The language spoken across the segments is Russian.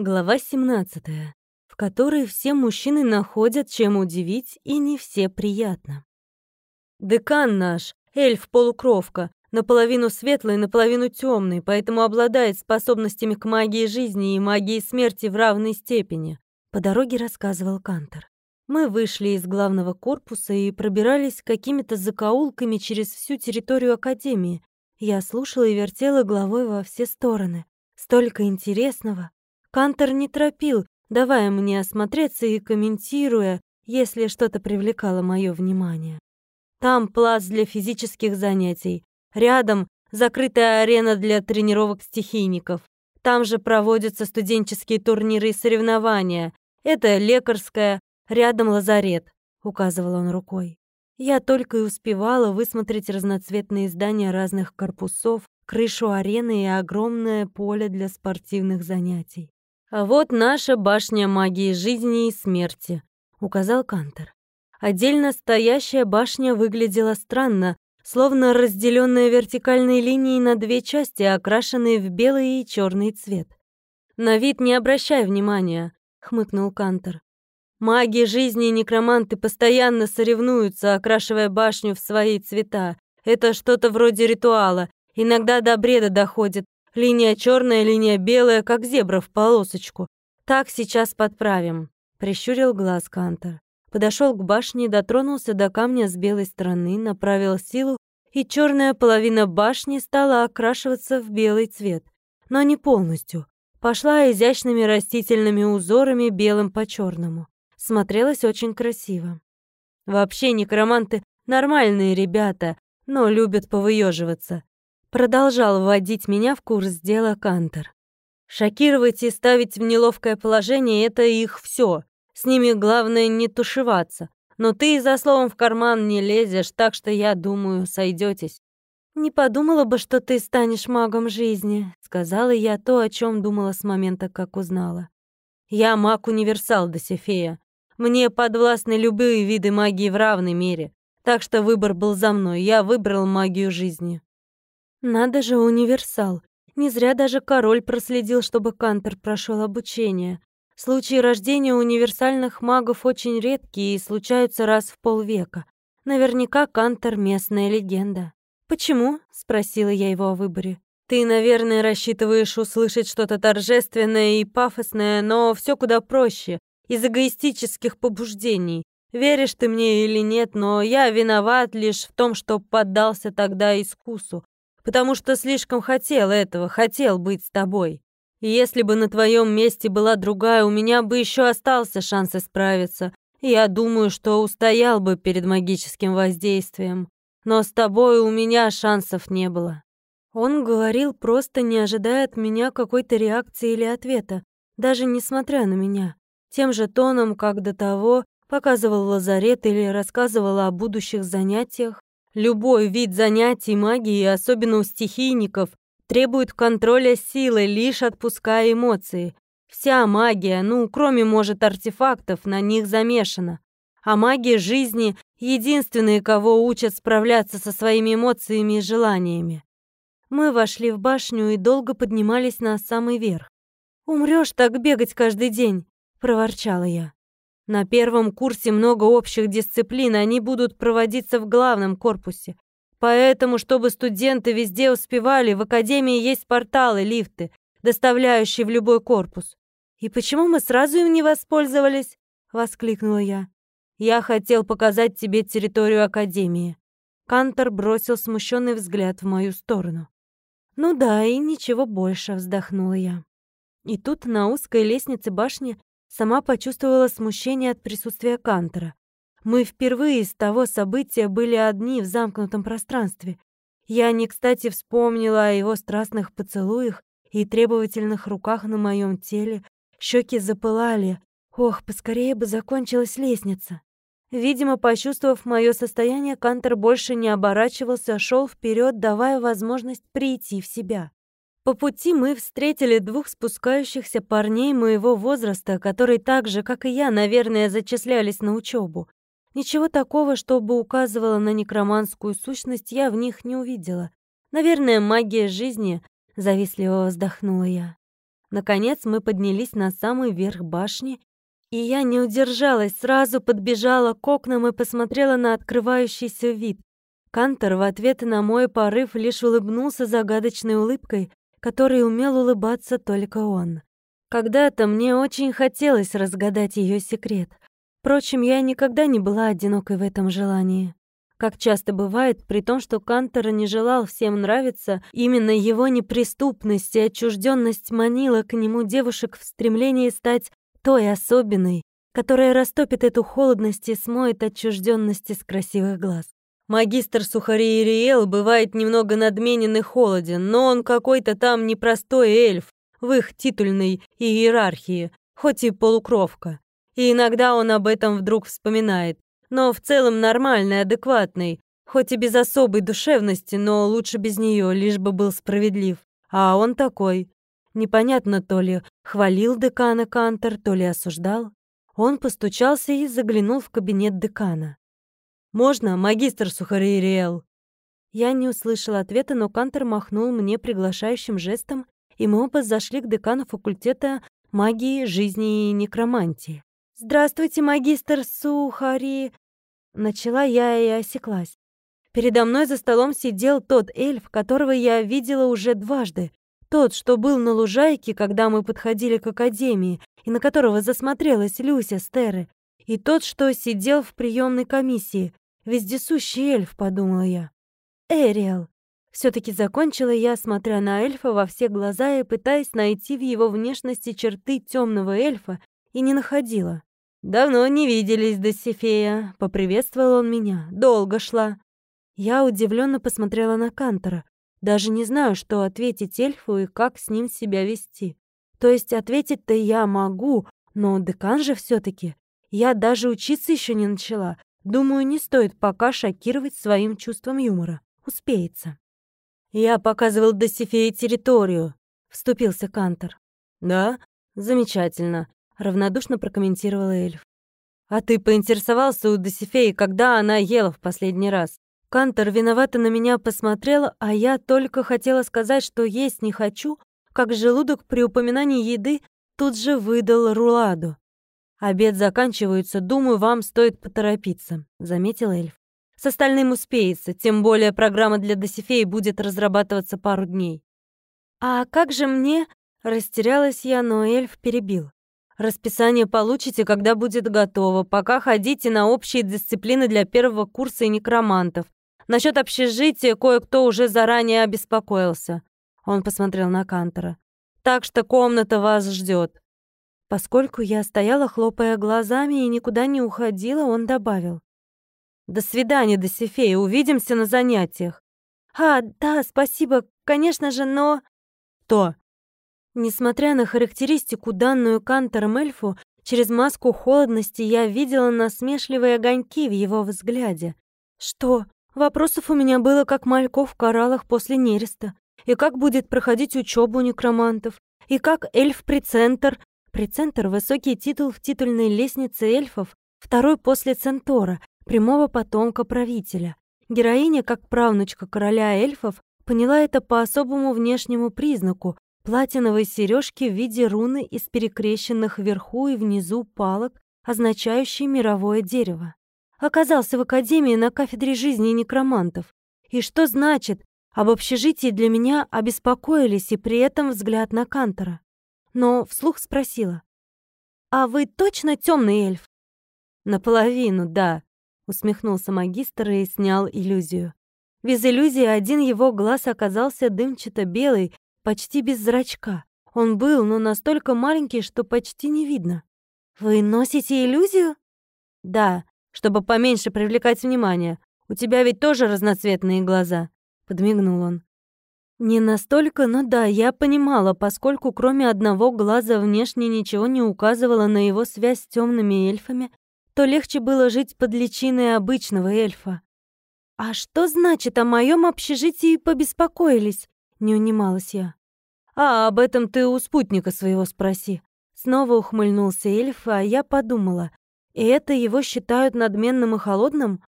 Глава 17, в которой все мужчины находят, чем удивить, и не все приятно. Декан наш, эльф-полукровка, наполовину светлый, наполовину темный, поэтому обладает способностями к магии жизни и магии смерти в равной степени, по дороге рассказывал Кантор. Мы вышли из главного корпуса и пробирались какими-то закоулками через всю территорию Академии. Я слушала и вертела головой во все стороны. Столько интересного. Кантор не торопил, давая мне осмотреться и комментируя, если что-то привлекало мое внимание. Там плац для физических занятий. Рядом закрытая арена для тренировок стихийников. Там же проводятся студенческие турниры и соревнования. Это лекарская, рядом лазарет, указывал он рукой. Я только и успевала высмотреть разноцветные здания разных корпусов, крышу арены и огромное поле для спортивных занятий. «А вот наша башня магии жизни и смерти», — указал Кантер. Отдельно стоящая башня выглядела странно, словно разделенная вертикальной линией на две части, окрашенные в белый и черный цвет. «На вид не обращай внимания», — хмыкнул Кантер. «Маги жизни и некроманты постоянно соревнуются, окрашивая башню в свои цвета. Это что-то вроде ритуала. Иногда до бреда доходит, Линия черная, линия белая, как зебра в полосочку. Так сейчас подправим. Прищурил глаз Кантор. Подошел к башне, дотронулся до камня с белой стороны, направил силу, и черная половина башни стала окрашиваться в белый цвет. Но не полностью. Пошла изящными растительными узорами белым по черному. Смотрелось очень красиво. Вообще некроманты нормальные ребята, но любят повыеживаться. Продолжал вводить меня в курс дела Кантер. Шокировать и ставить в неловкое положение — это их все. С ними главное не тушеваться. Но ты за словом в карман не лезешь, так что я думаю, сойдетесь. «Не подумала бы, что ты станешь магом жизни», — сказала я то, о чем думала с момента, как узнала. «Я маг-универсал, Досифея. Мне подвластны любые виды магии в равной мере. Так что выбор был за мной, я выбрал магию жизни». Надо же, универсал. Не зря даже король проследил, чтобы Кантер прошел обучение. Случаи рождения универсальных магов очень редкие и случаются раз в полвека. Наверняка Кантер — местная легенда. «Почему?» — спросила я его о выборе. «Ты, наверное, рассчитываешь услышать что-то торжественное и пафосное, но все куда проще, из эгоистических побуждений. Веришь ты мне или нет, но я виноват лишь в том, что поддался тогда искусу потому что слишком хотел этого, хотел быть с тобой. И если бы на твоем месте была другая, у меня бы еще остался шанс исправиться. Я думаю, что устоял бы перед магическим воздействием. Но с тобой у меня шансов не было. Он говорил, просто не ожидая от меня какой-то реакции или ответа, даже несмотря на меня. Тем же тоном, как до того, показывал лазарет или рассказывал о будущих занятиях. Любой вид занятий магией, особенно у стихийников, требует контроля силы, лишь отпуская эмоции. Вся магия, ну, кроме, может, артефактов, на них замешана. А магия жизни — единственные, кого учат справляться со своими эмоциями и желаниями. Мы вошли в башню и долго поднимались на самый верх. «Умрёшь так бегать каждый день», — проворчала я. На первом курсе много общих дисциплин, они будут проводиться в главном корпусе. Поэтому, чтобы студенты везде успевали, в академии есть порталы, лифты, доставляющие в любой корпус. «И почему мы сразу им не воспользовались?» — воскликнула я. «Я хотел показать тебе территорию академии». Кантор бросил смущенный взгляд в мою сторону. «Ну да, и ничего больше», — вздохнула я. И тут на узкой лестнице башни Сама почувствовала смущение от присутствия Кантера. Мы впервые с того события были одни в замкнутом пространстве. Я не кстати вспомнила о его страстных поцелуях и требовательных руках на моем теле. Щеки запылали. Ох, поскорее бы закончилась лестница. Видимо, почувствовав мое состояние, Кантер больше не оборачивался, а шел вперед, давая возможность прийти в себя. По пути мы встретили двух спускающихся парней моего возраста, которые так же, как и я, наверное, зачислялись на учебу. Ничего такого, чтобы указывало на некроманскую сущность, я в них не увидела. Наверное, магия жизни, завистливо вздохнула я. Наконец мы поднялись на самый верх башни, и я не удержалась, сразу подбежала к окнам и посмотрела на открывающийся вид. Кантор в ответ на мой порыв лишь улыбнулся загадочной улыбкой, которой умел улыбаться только он. Когда-то мне очень хотелось разгадать ее секрет. Впрочем, я никогда не была одинокой в этом желании. Как часто бывает, при том, что Кантор не желал всем нравиться, именно его неприступность и отчужденность манила к нему девушек в стремлении стать той особенной, которая растопит эту холодность и смоет отчужденность из красивых глаз. Магистр Сухари Ириэл бывает немного надменен и холоден, но он какой-то там непростой эльф в их титульной иерархии, хоть и полукровка. И иногда он об этом вдруг вспоминает. Но в целом нормальный, адекватный, хоть и без особой душевности, но лучше без нее, лишь бы был справедлив. А он такой. Непонятно то ли хвалил декана Кантер, то ли осуждал. Он постучался и заглянул в кабинет декана. «Можно, магистр Сухаририэл?» Я не услышала ответа, но Кантер махнул мне приглашающим жестом, и мы оба зашли к декану факультета магии, жизни и некромантии. «Здравствуйте, магистр Сухари!» Начала я и осеклась. Передо мной за столом сидел тот эльф, которого я видела уже дважды. Тот, что был на лужайке, когда мы подходили к академии, и на которого засмотрелась Люся Стеры. И тот, что сидел в приемной комиссии. Вездесущий эльф, подумала я. Эриэл. Все-таки закончила я, смотря на эльфа во все глаза и пытаясь найти в его внешности черты темного эльфа, и не находила. «Давно не виделись, Досифея», — поприветствовал он меня. «Долго шла». Я удивленно посмотрела на Кантора. Даже не знаю, что ответить эльфу и как с ним себя вести. То есть ответить-то я могу, но декан же все таки я даже учиться еще не начала. Думаю, не стоит пока шокировать своим чувством юмора. Успеется. «Я показывал Досифее территорию», — вступился Кантор. «Да? Замечательно», — равнодушно прокомментировал эльф. «А ты поинтересовался у Досифеи, когда она ела в последний раз?» Кантор виновато на меня посмотрел, а я только хотела сказать, что есть не хочу, как желудок при упоминании еды тут же выдал руладу. «Обед заканчивается, думаю, вам стоит поторопиться», — заметил эльф. «С остальным успеется, тем более программа для Досифеи будет разрабатываться пару дней». «А как же мне...» — растерялась я, но эльф перебил. «Расписание получите, когда будет готово. Пока ходите на общие дисциплины для первого курса и некромантов. Насчет общежития кое-кто уже заранее обеспокоился». Он посмотрел на Кантора. «Так что комната вас ждет. Поскольку я стояла, хлопая глазами и никуда не уходила, он добавил. «До свидания, Досифея, увидимся на занятиях». «А, да, спасибо, конечно же, но...» «То». Несмотря на характеристику, данную Кантором эльфу, через маску холодности я видела насмешливые огоньки в его взгляде. «Что? Вопросов у меня было, как мальков в кораллах после нереста. И как будет проходить учебу некромантов? И как эльф-прецентр Прецентр — высокий титул в титульной лестнице эльфов, второй после Центора, прямого потомка правителя. Героиня, как правнучка короля эльфов, поняла это по особому внешнему признаку — платиновой сережки в виде руны из перекрещенных вверху и внизу палок, означающей мировое дерево. Оказался в академии на кафедре жизни некромантов. И что значит, об общежитии для меня обеспокоились и при этом взгляд на Кантора но вслух спросила. «А вы точно темный эльф?» «Наполовину, да», — усмехнулся магистр и снял иллюзию. Без иллюзии один его глаз оказался дымчато-белый, почти без зрачка. Он был, но настолько маленький, что почти не видно. «Вы носите иллюзию?» «Да, чтобы поменьше привлекать внимание. У тебя ведь тоже разноцветные глаза», — подмигнул он. Не настолько, но да, я понимала, поскольку кроме одного глаза внешне ничего не указывало на его связь с темными эльфами, то легче было жить под личиной обычного эльфа. «А что значит, о моем общежитии побеспокоились?» — не унималась я. «А об этом ты у спутника своего спроси». Снова ухмыльнулся эльф, а я подумала, и это его считают надменным и холодным?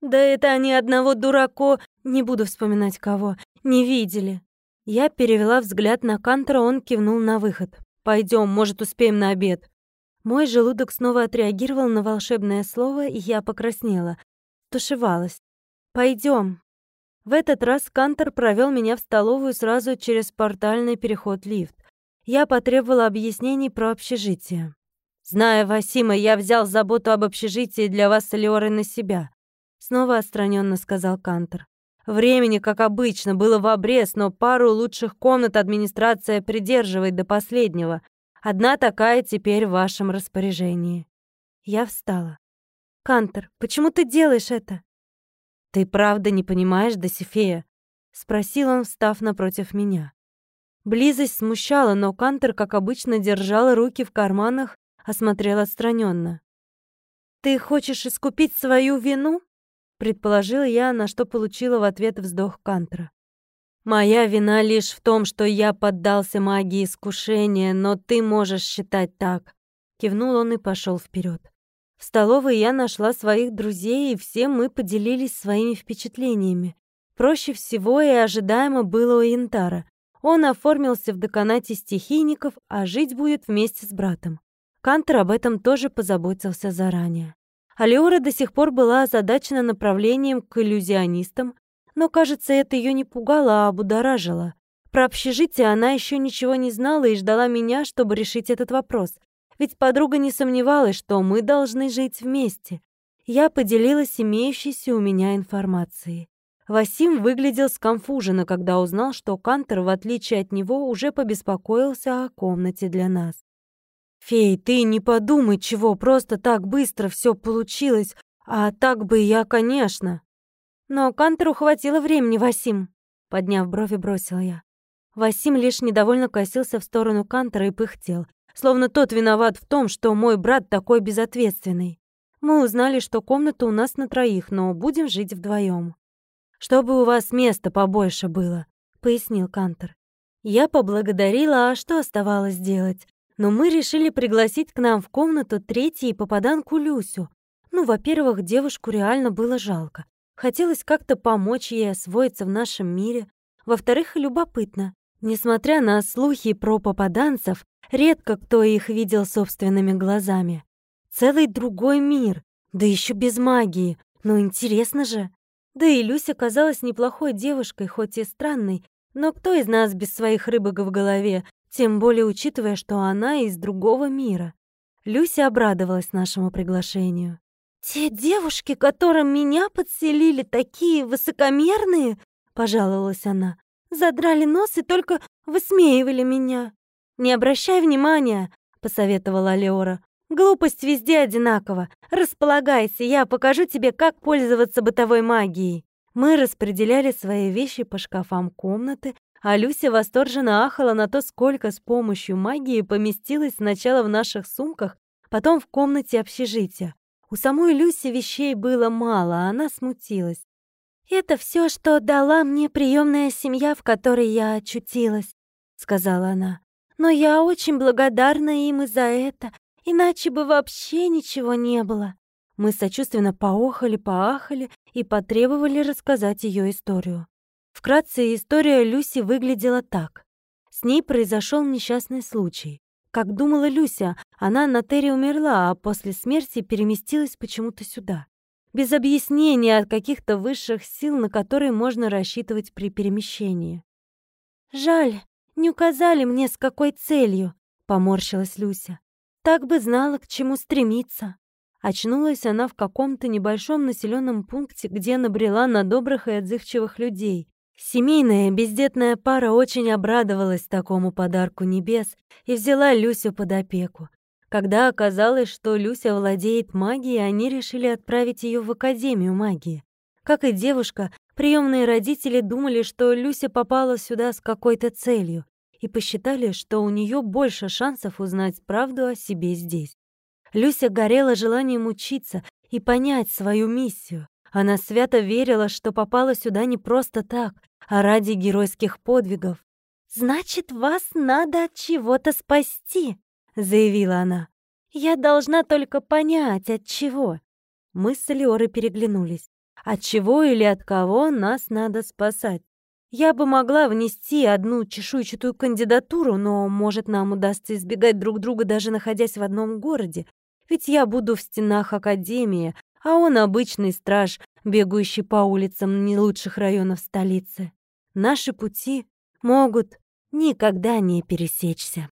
Да это они одного дурако, не буду вспоминать кого, не видели. Я перевела взгляд на Кантера, он кивнул на выход. Пойдем, может, успеем на обед». Мой желудок снова отреагировал на волшебное слово, и я покраснела. Тушевалась. Пойдем. В этот раз Кантер провел меня в столовую сразу через портальный переход лифт. Я потребовала объяснений про общежитие. Зная Васима, я взял заботу об общежитии для вас с Леорой на себя. Снова отстраненно сказал Кантер. Времени, как обычно, было в обрез, но пару лучших комнат администрация придерживает до последнего. Одна такая теперь в вашем распоряжении. Я встала. «Кантер, почему ты делаешь это?» «Ты правда не понимаешь, Досифея?» — спросил он, встав напротив меня. Близость смущала, но Кантер, как обычно, держал руки в карманах, осмотрел отстраненно. «Ты хочешь искупить свою вину?» Предположила я, на что получила в ответ вздох Кантера. Моя вина лишь в том, что я поддался магии искушения, но ты можешь считать так. Кивнул он и пошел вперед. В столовой я нашла своих друзей, и все мы поделились своими впечатлениями. Проще всего и ожидаемо было у Янтара. Он оформился в деканате стихийников, а жить будет вместе с братом. Кантер об этом тоже позаботился заранее. Алиора до сих пор была озадачена направлением к иллюзионистам, но, кажется, это ее не пугало, а обудоражило. Про общежитие она еще ничего не знала и ждала меня, чтобы решить этот вопрос. Ведь подруга не сомневалась, что мы должны жить вместе. Я поделилась имеющейся у меня информацией. Васим выглядел сконфуженно, когда узнал, что Кантер, в отличие от него, уже побеспокоился о комнате для нас. «Фей, ты не подумай, чего, просто так быстро все получилось, а так бы я, конечно». «Но Кантеру хватило времени, Васим», — подняв брови, бросил я. Васим лишь недовольно косился в сторону Кантера и пыхтел, словно тот виноват в том, что мой брат такой безответственный. Мы узнали, что комната у нас на троих, но будем жить вдвоем. «Чтобы у вас места побольше было», — пояснил Кантер. Я поблагодарила, а что оставалось делать? Но мы решили пригласить к нам в комнату третьей попаданку Люсю. Ну, во-первых, девушку реально было жалко. Хотелось как-то помочь ей освоиться в нашем мире. Во-вторых, любопытно. Несмотря на слухи про попаданцев, редко кто их видел собственными глазами. Целый другой мир, да еще без магии. Ну, интересно же. Да и Люся казалась неплохой девушкой, хоть и странной, но кто из нас без своих рыбок в голове, тем более учитывая, что она из другого мира. Люся обрадовалась нашему приглашению. «Те девушки, которым меня подселили, такие высокомерные!» — пожаловалась она. «Задрали нос и только высмеивали меня». «Не обращай внимания», — посоветовала Леора. «Глупость везде одинакова. Располагайся, я покажу тебе, как пользоваться бытовой магией». Мы распределяли свои вещи по шкафам комнаты, а Люся восторженно ахала на то, сколько с помощью магии поместилось сначала в наших сумках, потом в комнате общежития. У самой Люси вещей было мало, а она смутилась. «Это все, что дала мне приемная семья, в которой я очутилась», — сказала она. «Но я очень благодарна им и за это, иначе бы вообще ничего не было». Мы сочувственно поохали-поахали и потребовали рассказать ее историю. Вкратце, история Люси выглядела так. С ней произошел несчастный случай. Как думала Люся, она на Терри умерла, а после смерти переместилась почему-то сюда. Без объяснения от каких-то высших сил, на которые можно рассчитывать при перемещении. «Жаль, не указали мне, с какой целью», — поморщилась Люся. «Так бы знала, к чему стремиться». Очнулась она в каком-то небольшом населенном пункте, где набрела на добрых и отзывчивых людей. Семейная бездетная пара очень обрадовалась такому подарку небес и взяла Люсю под опеку. Когда оказалось, что Люся владеет магией, они решили отправить ее в Академию магии. Как и девушка, приемные родители думали, что Люся попала сюда с какой-то целью и посчитали, что у нее больше шансов узнать правду о себе здесь. Люся горела желанием учиться и понять свою миссию. Она свято верила, что попала сюда не просто так, а ради геройских подвигов. «Значит, вас надо от чего-то спасти», — заявила она. «Я должна только понять, от чего». Мы с Леорой переглянулись. От чего или от кого нас надо спасать? Я бы могла внести одну чешуйчатую кандидатуру, но, может, нам удастся избегать друг друга, даже находясь в одном городе. Ведь я буду в стенах Академии, а он обычный страж, бегающий по улицам не лучших районов столицы. Наши пути могут никогда не пересечься.